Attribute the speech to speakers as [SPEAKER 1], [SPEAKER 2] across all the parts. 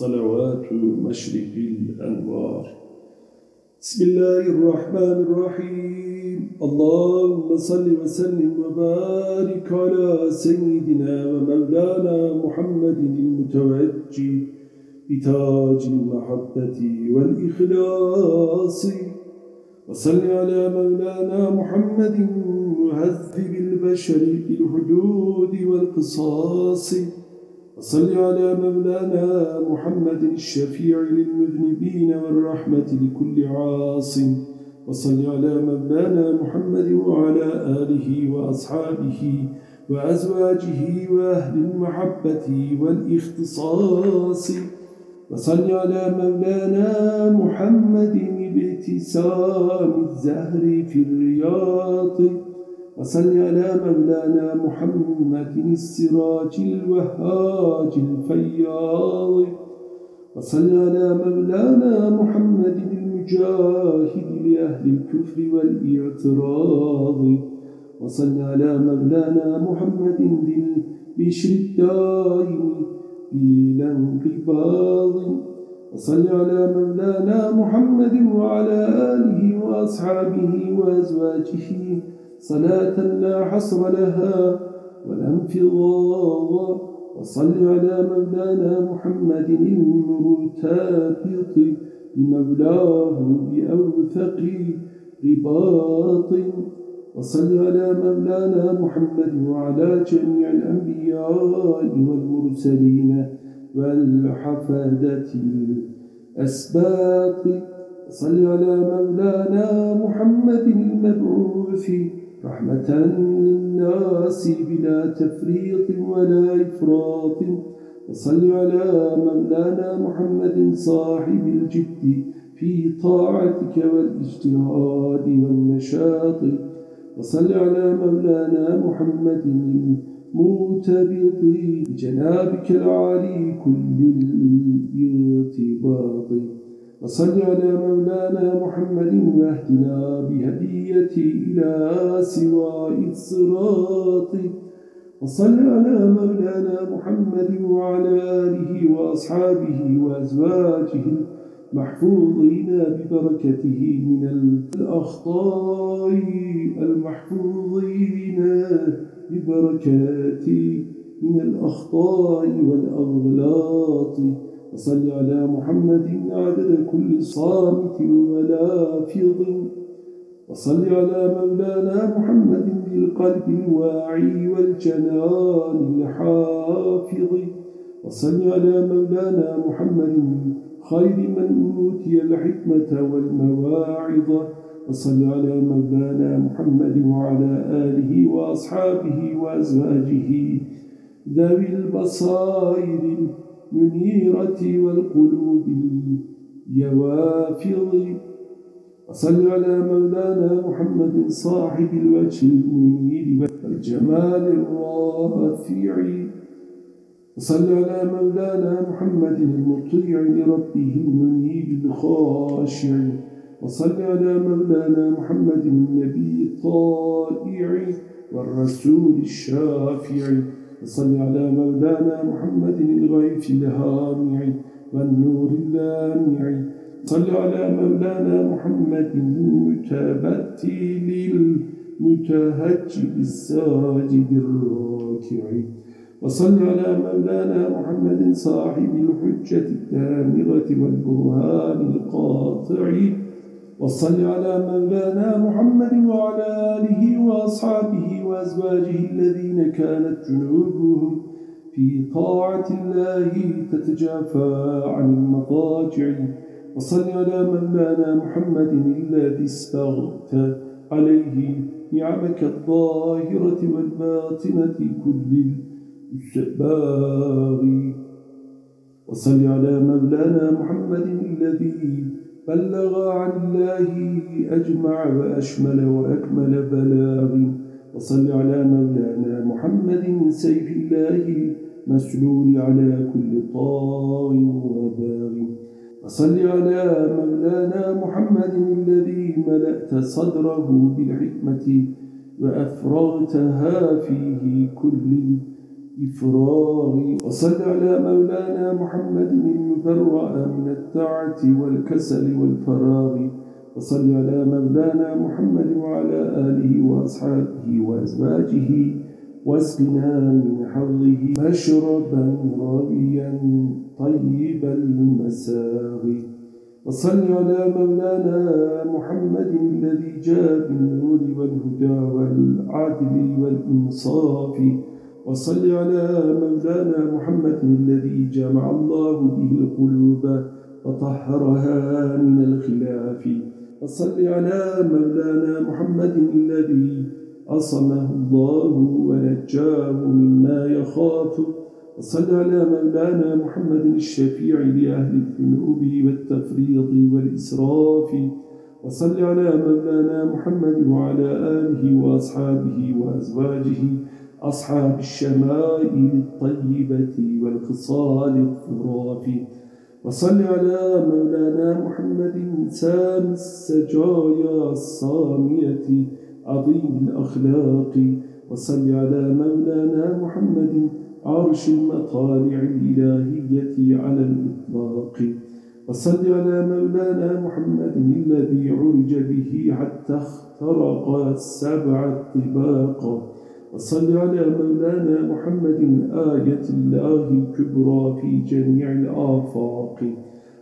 [SPEAKER 1] صلوات مشرق الأنوار. بسم الله الرحمن الرحيم. اللهم صل وسلم وبارك على سيدنا ومولانا محمد المتوجه بتاج المحبة والإخلاص. وصل على مولانا محمد مهذب البشر بالحدود والقصاص. وصل على مولانا محمد الشفيع للمذنبين والرحمة لكل عاص. وصل على مولانا محمد وعلى آله وأصحابه وأزواجه وأهل المحبة والإختصاص. وصل على مولانا محمد بابتسام الزهر في الرياض. وصل على مولانا محمد السراج الوهاج الفياض. وصل على مولانا محمد المجاهد لأهل الكفر والإعتراض. وصل على مولانا محمد بالبشر الدائم بلا انقباض وصل على مولانا محمد وعلى آله وأصحابه وأزواجه صلاة لا حصر لها ولا انفضاض وصل على مولانا محمد المرتابط بمولاه بأوثق رباط. وصل على مولانا محمد وعلى جميع الأنبياء والمرسلين والحفادة الأسباط. وصل على مولانا محمد المبعوث رحمة للناس بلا تفريط ولا إفراط. وصل على مولانا محمد صاحب الجد في طاعتك والاجتهاد والنشاط. وصل على مولانا محمد المتبط بجنابك العالي كل الإرتباط. وصل على مولانا محمد واهدنا بهديتي إلى سواء الصراط. وصل على مولانا محمد وعلى آله وأصحابه وأزواجه المحفوظين ببركته من الأخطاء المحفوظين ببركاته من الأخطاء والأغلاط. وصل على محمد عدد كل صامت ولافظ وصل على مولانا محمد بالقلب الواعي والجنان الحافظ. وصل على مولانا محمد خير من أوتي الحكمة والمواعظ. وصل على مولانا محمد وعلى آله وأصحابه وأزواجه. ذوي البصائر المنيرة والقلوب اليوافض. وصل على مولانا محمد صاحب الوجه المنير والجمال الرافع. وصل على مولانا محمد المطيع لربه المنيب الخاشع. وصل على مولانا محمد النبي الطائع والرسول الشافع. وصل على مولانا محمد الغيث الهامع والنور اللامع صل على مولانا محمد المتبتل المتهجب الساجد الراكع. وصل على مولانا محمد صاحب الحجة الدامغة والبرهان القاطع. وصل على مولانا محمد وعلى آله وأصحابه وأزواجه الذين كانت جنوبهم في طاعة الله تتجافى عن المضاجع. وصل على مولانا محمد الذي اسبغت عليه نعمك الظاهرة والباطنة كل السباغ وصل على مولانا محمد الذي بلغ عن الله أجمع وأشمل وأكمل بلاغ. وصل على مولانا محمد سيف الله مسلول على كل طاغ وباغ. وصل على مولانا محمد الذي ملأت صدره بالحكمة وأفرغتها فيه كل الإفراغ وصل على مولانا محمد المبرأ من التعة والكسل والفراغ. وصل على مولانا محمد وعلى آله وأصحابه وأزواجه. واسقنا من حظه مشربا ربيا طيب المساغ. وصل على مولانا محمد الذي جاء بالنور والهدى والعدل والإنصاف. وصل على مولانا محمد الذي جمع الله به القلوب وطهرها من الخلاف. وصل على مولانا محمد الذي عصمه الله ونجاه مما يخاف. وصل على مولانا محمد الشفيع لأهل الذنوب والتفريط والإسراف. وصل على مولانا محمد وعلى آله وأصحابه وأزواجه. أصحاب الشمائل الطيبة والخصال الطراف وصل على مولانا محمد سام السجايا الصامية عظيم الأخلاق. وصل على مولانا محمد عرش المطالع الإلهية على الإطلاق. وصل على مولانا محمد الذي عرج به حتى اخترق السبع الطباق. وصل على مولانا محمد آية الله الكبرى في جميع الآفاق.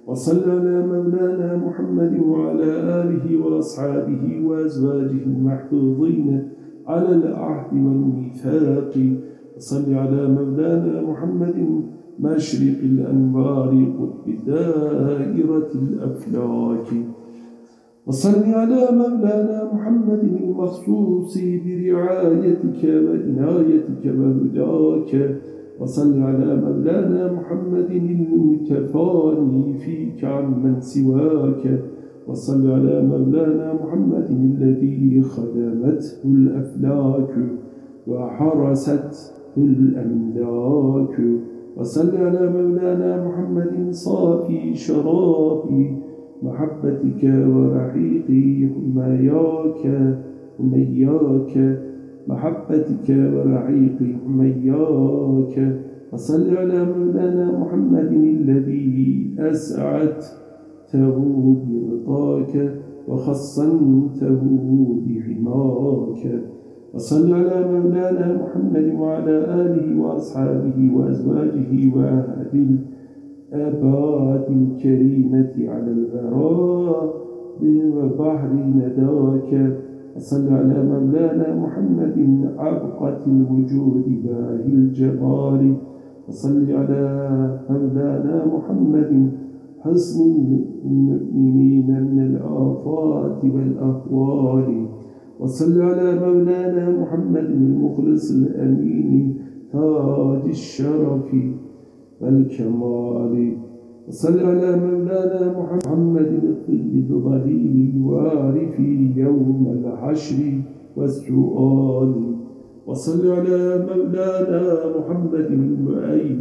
[SPEAKER 1] وصل على مولانا محمد وعلى آله وأصحابه وأزواجه المحفوظين على العهد والميثاق. وصل على مولانا محمد مشرق الأنوار قطب دائرة الأفلاك. وصل على مولانا محمد المخصوص برعايتك وإنايتك وهداك. وصل على مولانا محمد المتفاني فيك عمن سواك. وصل على مولانا محمد الذي خدمته الأفلاك وحرست الأملاك. وصل على مولانا محمد صافي شرابي محبتك ورحيقي حمياك حمياك محبتك ورحيقي حمياك وصل على مولانا محمد الذي أسعدته برضاك وخصنته بحماك. وصل على مولانا محمد وعلى آله وأصحابه وأزواجه وأهل الآباد الكريمة على الغراء وبحر نداك. وصل على مولانا محمد عبقة الوجود باهي الجمال وصل على مولانا محمد حسن المؤمنين من الآفات والأهوال وصل على مولانا محمد المخلص الأمين تاج الشرف. والكمال. وصل على مولانا محمد الطيب الظليل الوارف يوم الحشر والسؤال. وصل على مولانا محمد المؤيد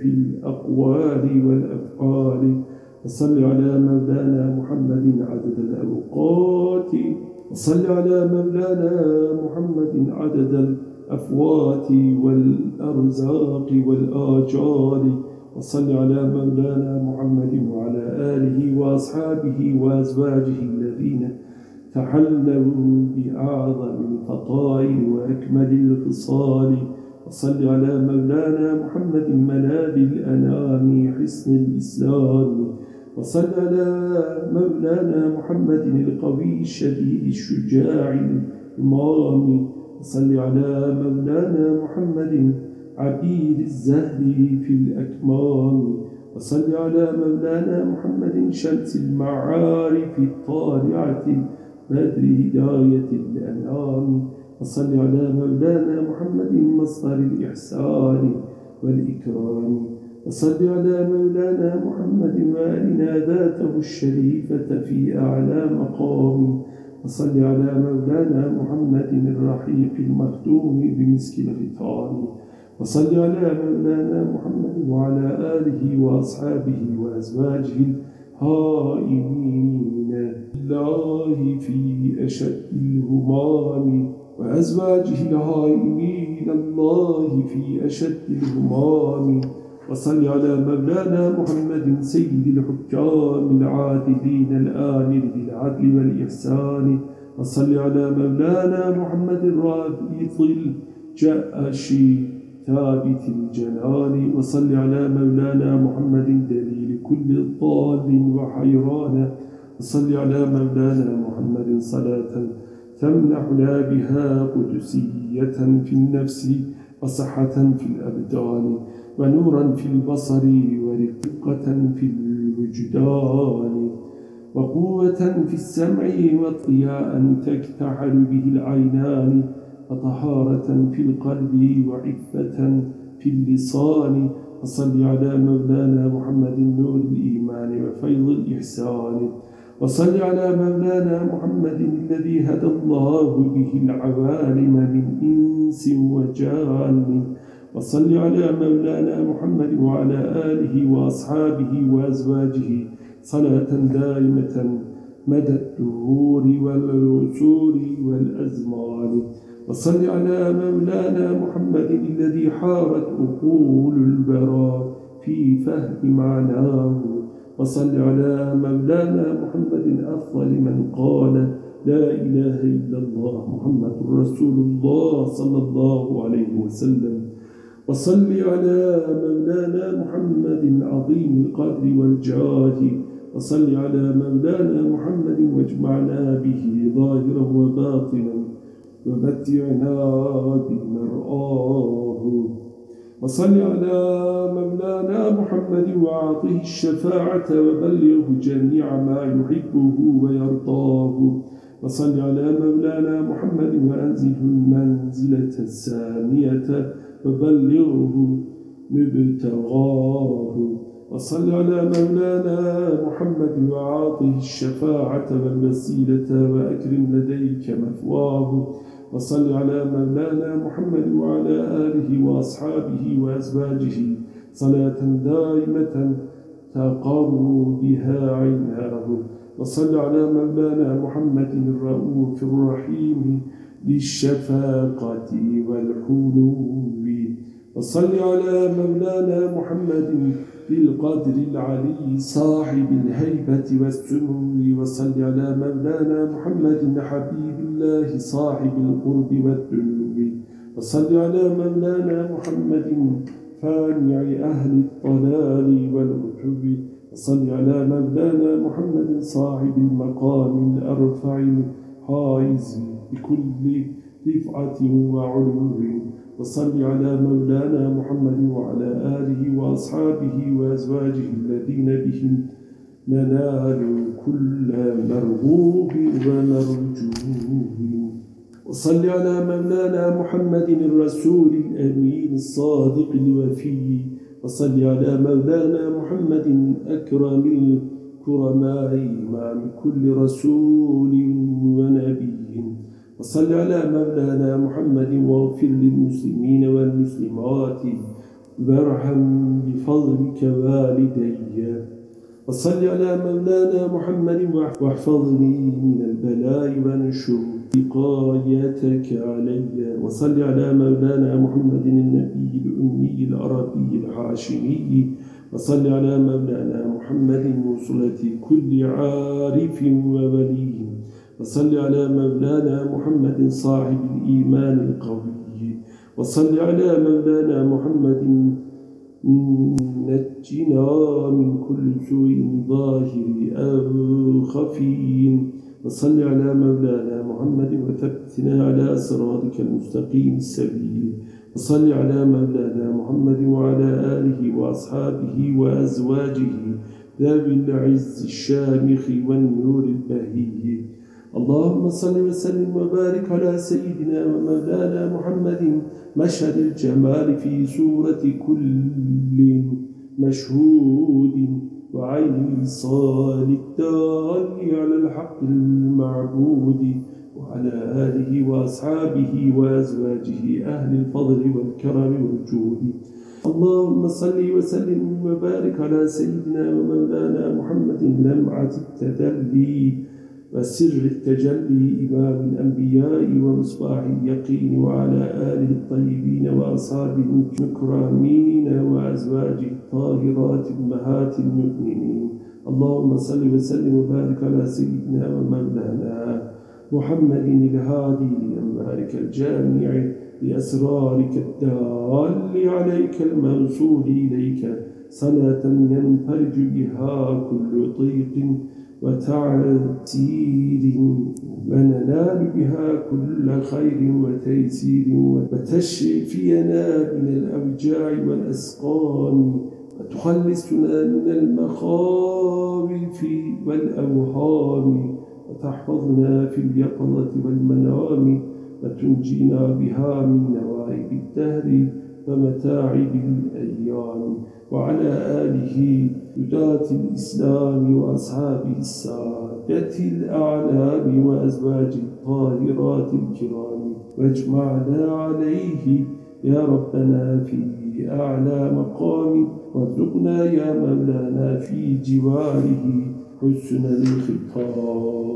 [SPEAKER 1] في الأقوال والأفعال. وصل على مولانا محمد عدد الأوقات وصل على مولانا محمد عدد الأفوات والأرزاق والآجال وصل على مولانا محمد وعلى آله وأصحابه وأزواجه الذين تحلوا بأعظم الفطائر وأكمل الخصال. وصل على مولانا محمد ملاذ الأنام حسن الإسلام. وصل على مولانا محمد القوي الشديد الشجاع الإمام. وصل على مولانا محمد عبيد الزهر في الأكمام. وصل على مولانا محمد شمس المعارف الطالعة بدر هداية الأنعام وصل على مولانا محمد مصدر الإحسان والإكرام. وصل على مولانا محمد وآلنا ذاته الشريفة في أعلى مقام. وصل على مولانا محمد الرحيق المختوم بمسك الختام. وصل على مولانا محمد وعلى آله وأصحابه وأزواجه الهائمين. الله في أشد الهمام. وأزواجه الهائمين. الله في أشد الهمام. وصل على مولانا محمد سيد الحكام العادلين الآمر بالعدل والإحسان. وصل على مولانا محمد الرابط الجأشي ثابت الجنان. وصل على مولانا محمد دليل كل ضال وحيران. وصل على مولانا محمد صلاة تمنحنا بها قدسية في النفس وصحة في الأبدان. ونورا في البصر ورقة في الوجدان وقوة في السمع وضياء تكتحل به العينان وطهارة في القلب وعفة في اللسان. وصل على مولانا محمد نور الإيمان وفيض الإحسان. وصل على مولانا محمد الذي هدى الله به العوالم من إنس وجان. وصل على مولانا محمد وعلى آله وأصحابه وأزواجه صلاة دائمة مدى الدهور والعصور والأزمان. وصل على مولانا محمد الذي حارت أقول البراء في فهم معناه. وصل على مولانا محمد أفضل من قال لا إله إلا الله محمد رسول الله صلى الله عليه وسلم. وصل على مولانا محمد عظيم القدر والجاه. وصل على مولانا محمد واجمعنا به ظاهرا وباطنا ومتعنا بمرآه وصل على مولانا محمد وعاطه الشفاعة وبلغه جميع ما يحبه ويرضاه. وصل على مولانا محمد وأنزله المنزلة السامية وبلغه مبتغاه. وصل على مولانا محمد وعاطه الشفاعة والوسيلة وأكرم لديك مثواه. وصل على مولانا محمد وعلى آله وأصحابه وأزواجه. صلاة دائمة تقر بها عيناه. وصل على مولانا محمد الرؤوف الرحيم بالشفاقة والحلو وصل على مولانا محمد بالقدر العلي صاحب الهيبة والسمو وصل على مولانا محمد حبيب الله صاحب القرب والدنو وصل على مولانا محمد فانع أهل الطلال والعتب. وصل على مولانا محمد صاحب المقام الأرفع الحائز بكل رفعة وعلو. وصل على مولانا محمد وعلى آله وأصحابه وأزواجه الذين بهم ننال كل مرغوب ومرجوه. وصل على مولانا محمد الرسول الأمين الصادق الوفي. وصل على مولانا محمد أكرم الكرماء إمام كل رسول ونبي. وصل على مولانا محمد واغفر للمسلمين والمسلمات وارحم بفضلك والدي. وصل على مولانا محمد واحفظني من البلاء وانشر وقايتك علي. وصل على مولانا محمد النبي الأمي العربي الحاشمي. وصل على مولانا محمد وصلة كل عارف وولي. وصل على مولانا محمد صاحب الإيمان القوي. وصل على مولانا محمد نجنا من كل سوء ظاهر أو خفي. وصل على مولانا محمد وثبتنا على صراطك المستقيم السبيل. وصل على مولانا محمد وعلى آله وأصحابه وأزواجه ذوي العز الشامخ والنور البهي اللهم صل وسلم وبارك على سيدنا ومولانا محمد مشهد الجمال في سورة كل مشهود وعين الصال الدال على الحق المعبود وعلى آله وأصحابه وأزواجه أهل الفضل والكرم والجود. اللهم صل وسلم وبارك على سيدنا ومولانا محمد لمعة التدلي. وسر التجلي إمام الأنبياء ومصباح اليقين وعلى آله الطيبين وأصحابه المكرمين وأزواجه الطاهرات أمهات المؤمنين. اللهم صل وسلم وبارك على سيدنا ومولانا محمد الهادي لأنبارك الجامع بأسرارك الدال عليك المنصور إليك. صلاة ينفرج بها كل ضيق وتعسير وننال بها كل خير وتيسير وتشفينا من الأوجاع والأسقام وتخلصنا من المخاوف والأوهام وتحفظنا في اليقظة والمنام وتنجينا بها من نوائب الدهر ومتاعب الأيام وعلى آله هداة الإسلام وأصحابه السادة الأعلام وأزواج الطاهرات الكرام. واجمعنا عليه يا ربنا في أعلى مقام. وارزقنا يا مولانا في جواره حسن الخطاب.